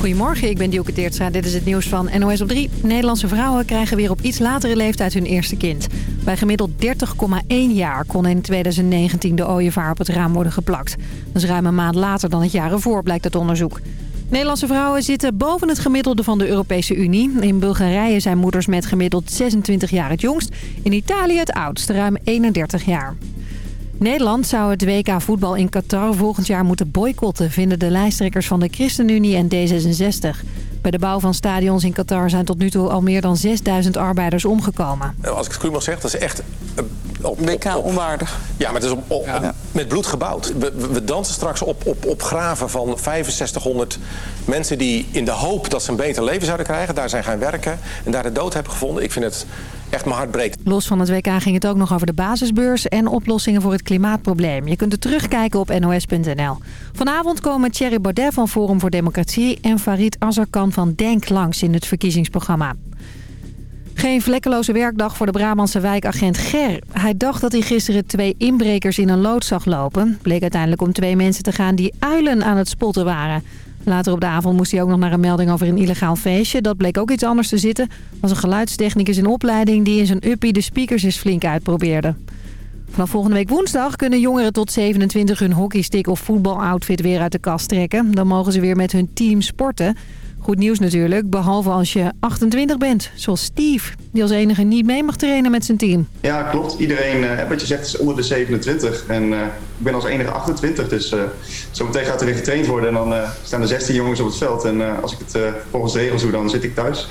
Goedemorgen, ik ben Dielke Teertstra. Dit is het nieuws van NOS op 3. Nederlandse vrouwen krijgen weer op iets latere leeftijd hun eerste kind. Bij gemiddeld 30,1 jaar kon in 2019 de ooievaar op het raam worden geplakt. Dat is ruim een maand later dan het jaar ervoor, blijkt het onderzoek. Nederlandse vrouwen zitten boven het gemiddelde van de Europese Unie. In Bulgarije zijn moeders met gemiddeld 26 jaar het jongst. In Italië het oudst, ruim 31 jaar. Nederland zou het WK voetbal in Qatar volgend jaar moeten boycotten... vinden de lijsttrekkers van de ChristenUnie en D66. Bij de bouw van stadions in Qatar zijn tot nu toe al meer dan 6000 arbeiders omgekomen. Als ik het cru mag zeggen, dat is echt... eh, Op, WK onwaardig. Ja, maar het is op, op- met bloed gebouwd. We, we- we dansen straks op, op, op graven van 6500 mensen die in de hoop dat ze een beter leven zouden krijgen... daar zijn gaan werken en daar de dood hebben gevonden. Ik vind het echt hart breekt. Los van het WK ging het ook nog over de basisbeurs en oplossingen voor het klimaatprobleem. Je kunt het terugkijken op nos.nl. Vanavond komen Thierry Baudet van Forum voor Democratie en Farid Azarkan van Denk langs in het verkiezingsprogramma. Geen vlekkeloze werkdag voor de Brabantse wijkagent Ger. Hij dacht dat hij gisteren twee inbrekers in een lood zag lopen. Bleek uiteindelijk om twee mensen te gaan die uilen aan het spotten waren. Later op de avond moest hij ook nog naar een melding over een illegaal feestje. Dat bleek ook iets anders te zitten. was een geluidstechnicus in opleiding die in zijn uppie de speakers eens flink uitprobeerde. Vanaf volgende week woensdag kunnen jongeren tot 27 hun hockeystick of voetbaloutfit weer uit de kast trekken. Dan mogen ze weer met hun team sporten. Goed nieuws natuurlijk, behalve als je 28 bent. Zoals Steve, die als enige niet mee mag trainen met zijn team. Ja, klopt. Iedereen, eh, wat je zegt, is onder de 27. En eh, ik ben als enige 28, dus eh zometeen gaat er weer getraind worden. En dan eh, staan er 16 jongens op het veld. En eh, als ik het eh, volgens de regels doe, dan zit ik thuis.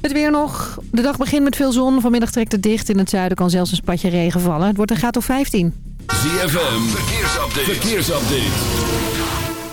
Het weer nog. De dag begint met veel zon. Vanmiddag trekt het dicht. In het zuiden kan zelfs een spatje regen vallen. Het wordt een graad of 15. ZFM, verkeersupdate. verkeersupdate.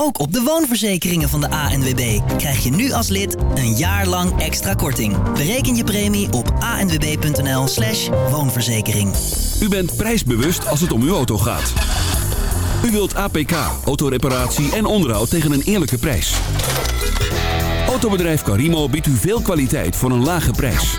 Ook op de woonverzekeringen van de ANWB krijg je nu als lid een jaar lang extra korting. Bereken je premie op anwb.nl slash woonverzekering. U bent prijsbewust als het om uw auto gaat. U wilt APK, autoreparatie en onderhoud tegen een eerlijke prijs. Autobedrijf Carimo biedt u veel kwaliteit voor een lage prijs.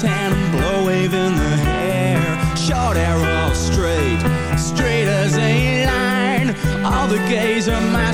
tan and blow wave in the hair. Short arrow straight, straight as a line. All the gays are my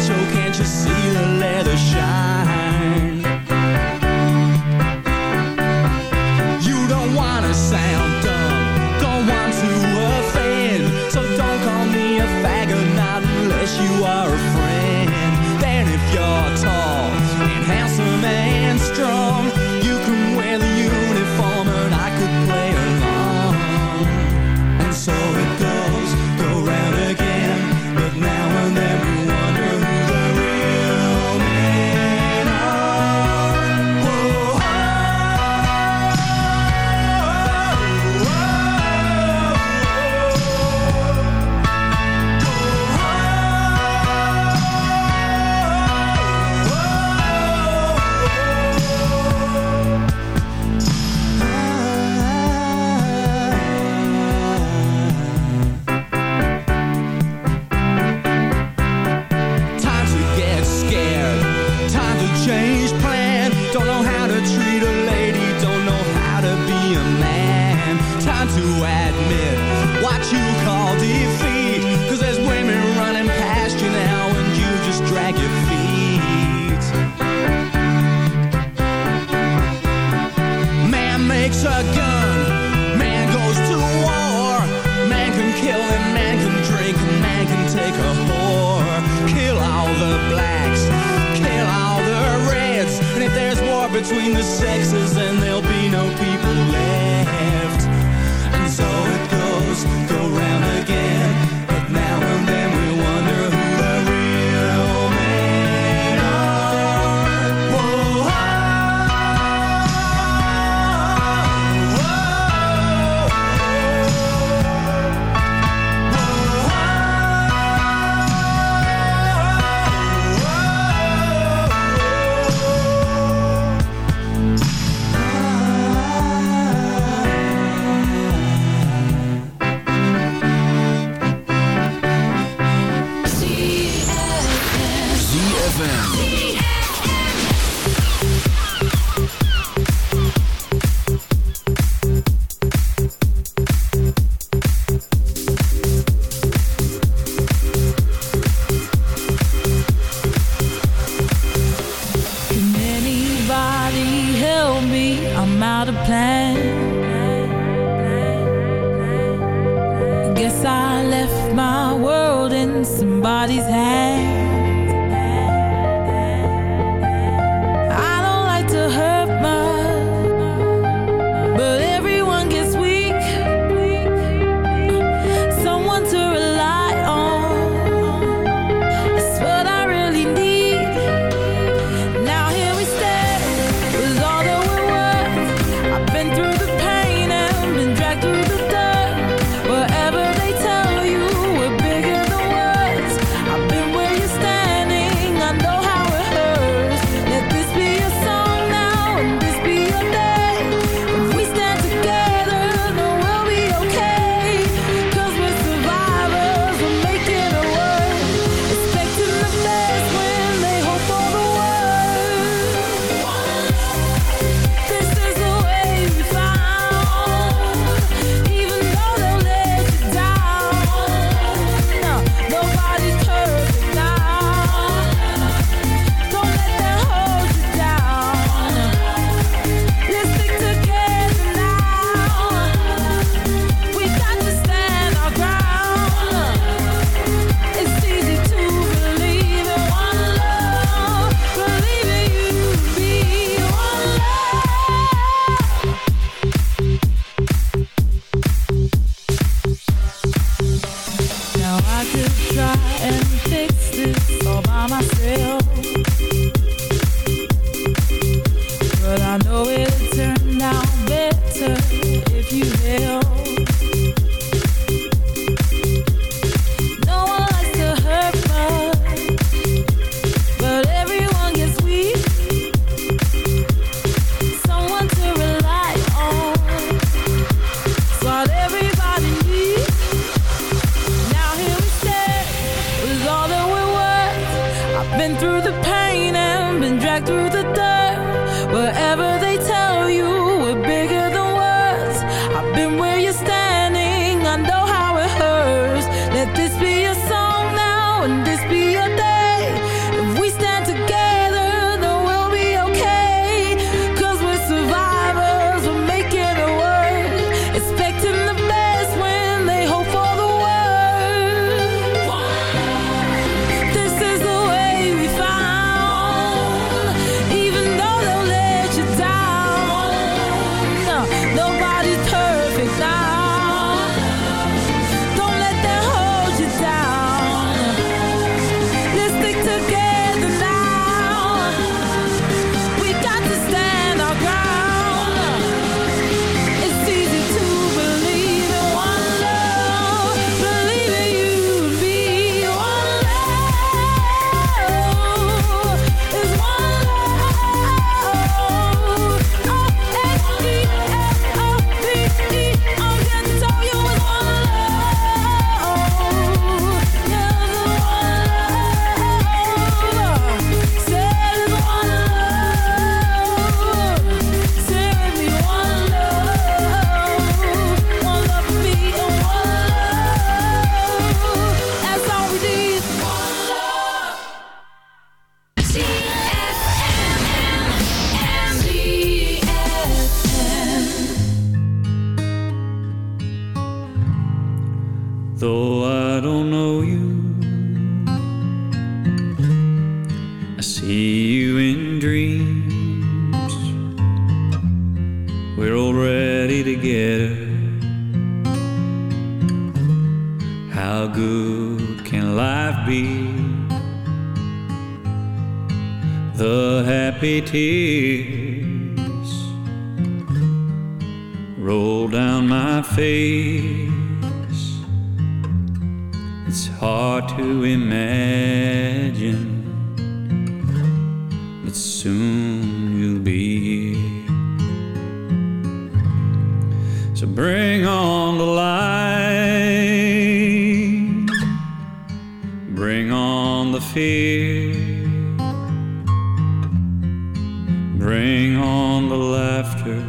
Bring on the laughter.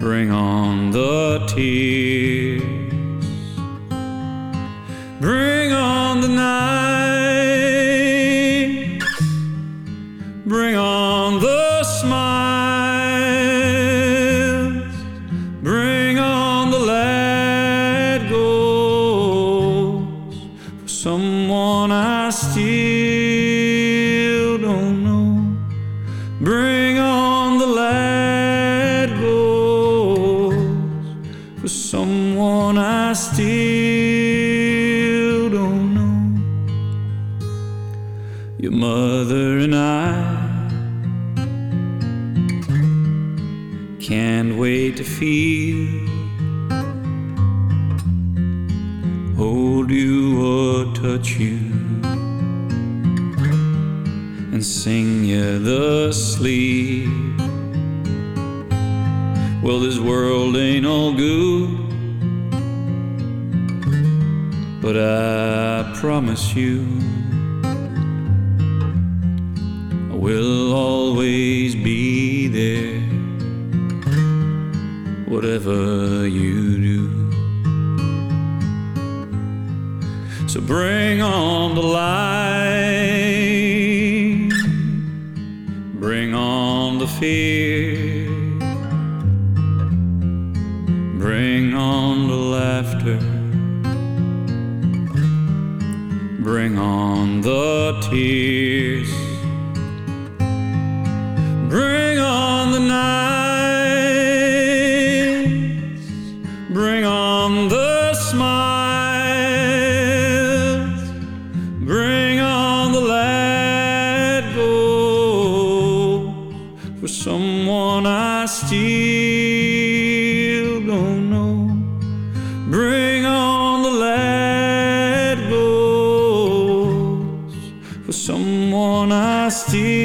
Bring on the tears. Bring on the night. promise you. past you.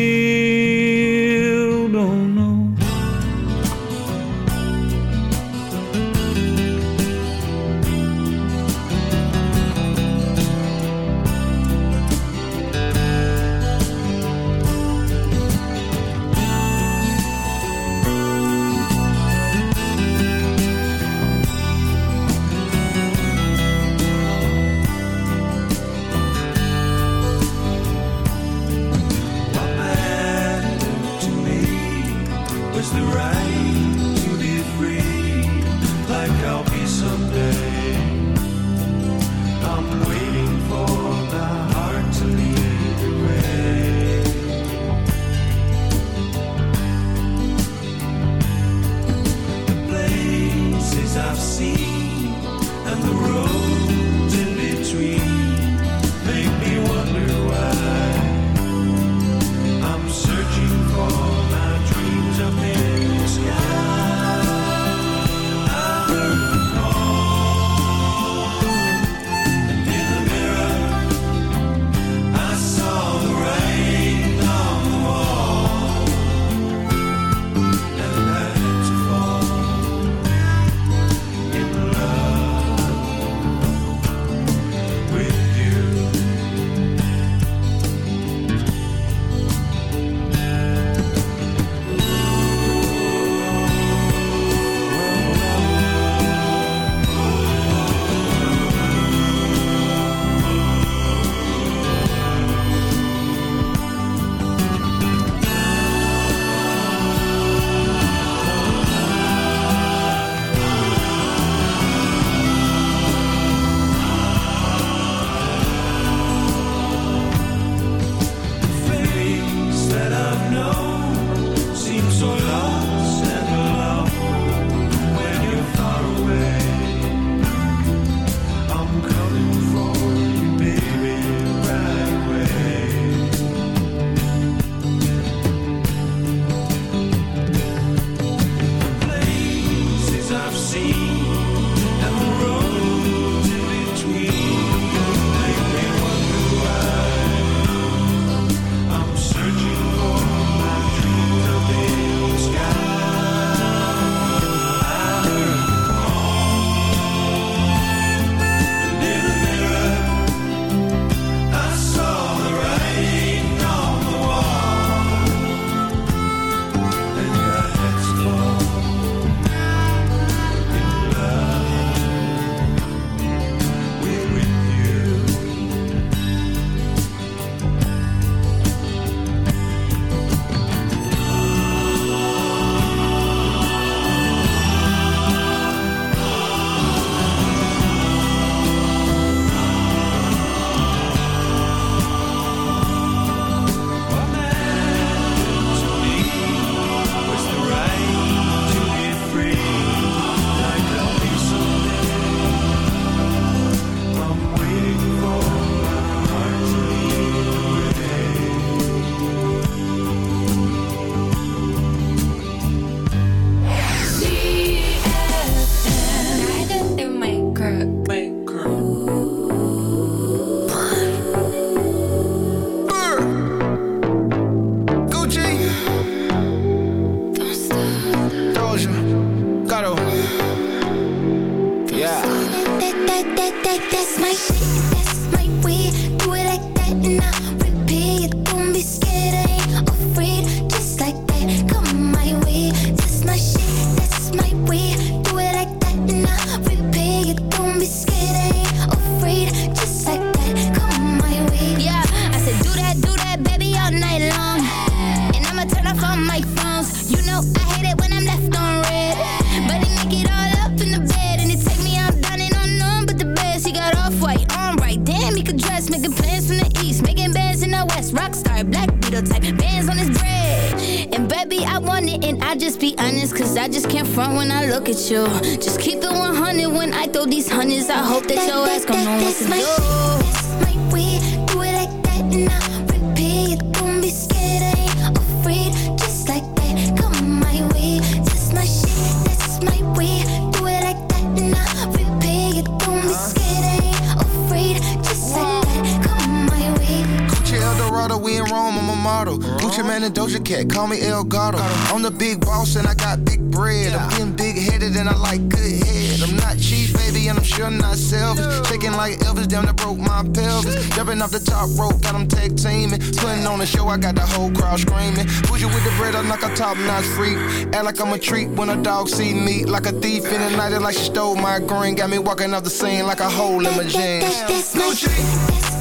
I got the whole crowd screaming. Bougie with the bread, I'm like a top notch freak. Act like I'm a treat when a dog see me. Like a thief in the night, like she stole my green. Got me walking off the scene like a hole in my jeans. Gucci.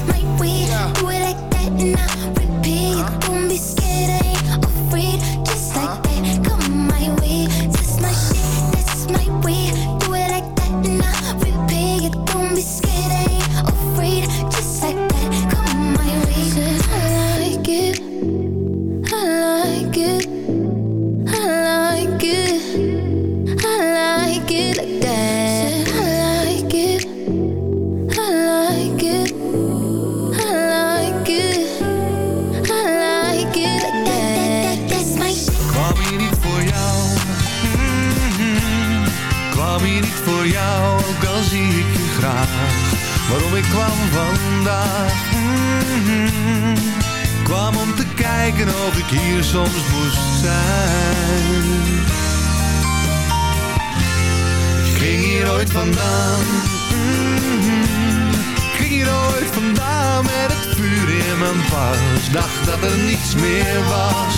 hier soms moest zijn. Ik ging hier ooit vandaan. Ik ging hier ooit vandaan met het vuur in mijn pas. Dacht dat er niets meer was.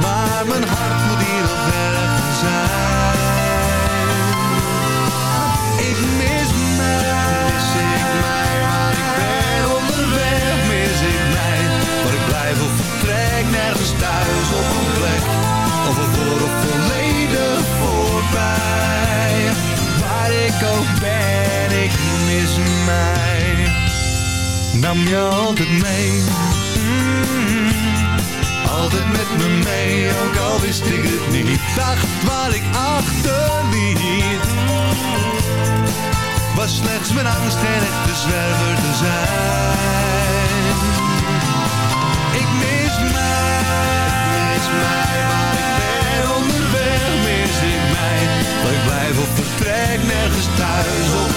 Maar mijn hart moet hier nog zijn. verblijf vertrek nergens thuis op een plek. Of een dorp volledig voorbij. Waar ik ook ben, ik mis mij. Nam je altijd mee. Mm-hmm. Altijd met me mee, ook al wist ik het niet. Dacht waar ik achterliet. Was slechts mijn angst en echte zwerver te zijn huis op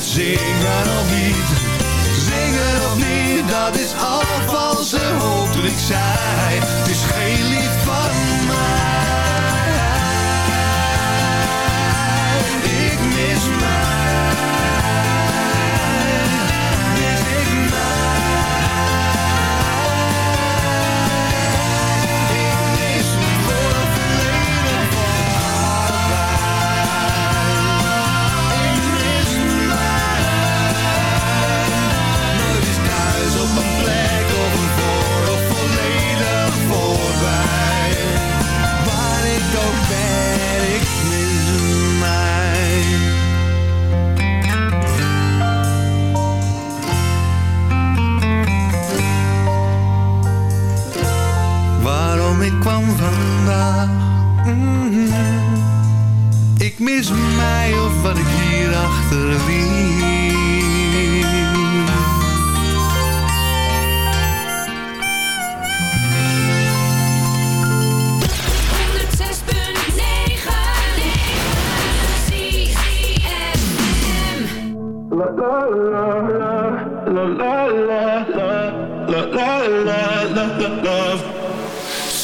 het zingen of niet. Zingen of niet, dat is al valse ze dat zijn. Het is geen liefde kwam vandaag. Ik mis mij of wat ik hier achterliet. La la la la la la la la la la la la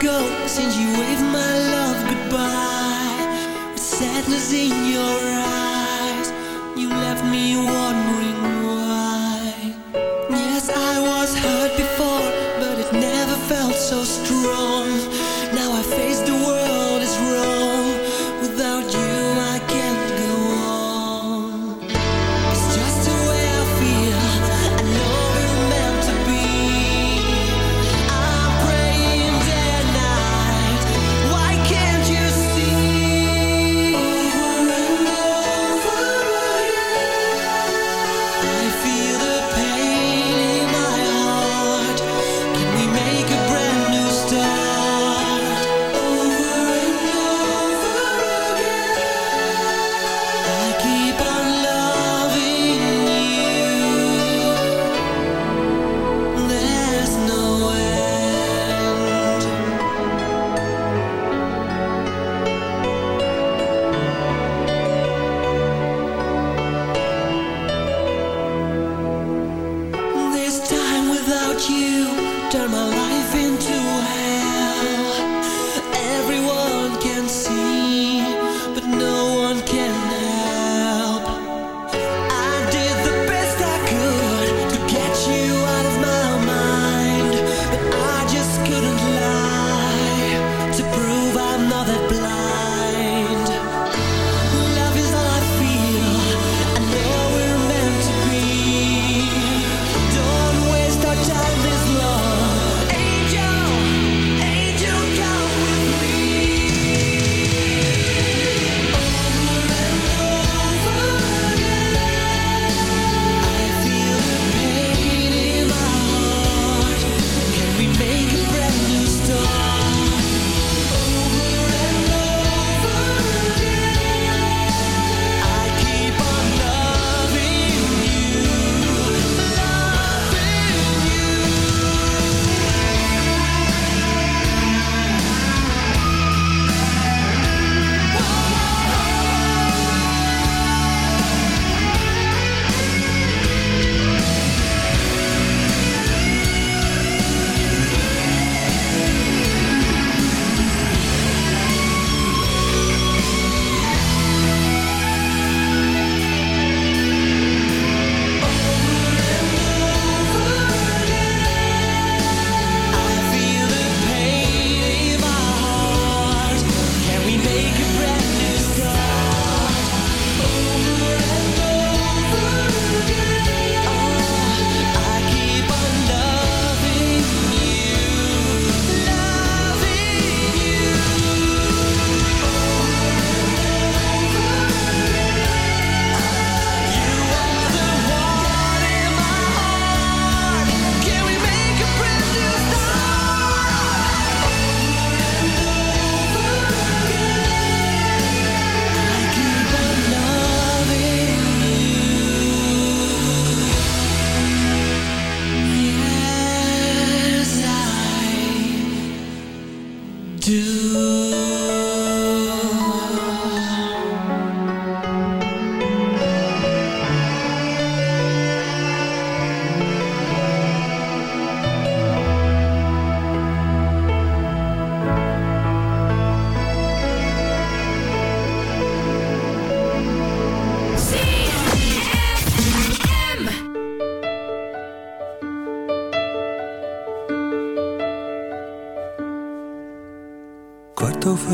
go since you waved my love goodbye. With sadness in your eyes You left me one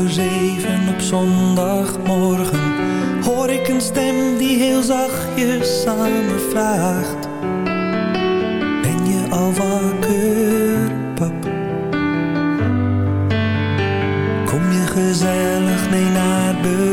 zeven op zondagmorgen Hoor ik een stem die heel zachtjes samen vraagt Ben je al wakker, pap? Kom je gezellig mee naar beurt?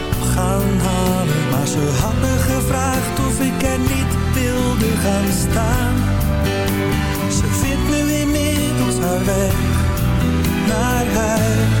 maar ze had me gevraagd of ik er niet wilde gaan staan. Ze vindt nu inmiddels haar weg naar huis.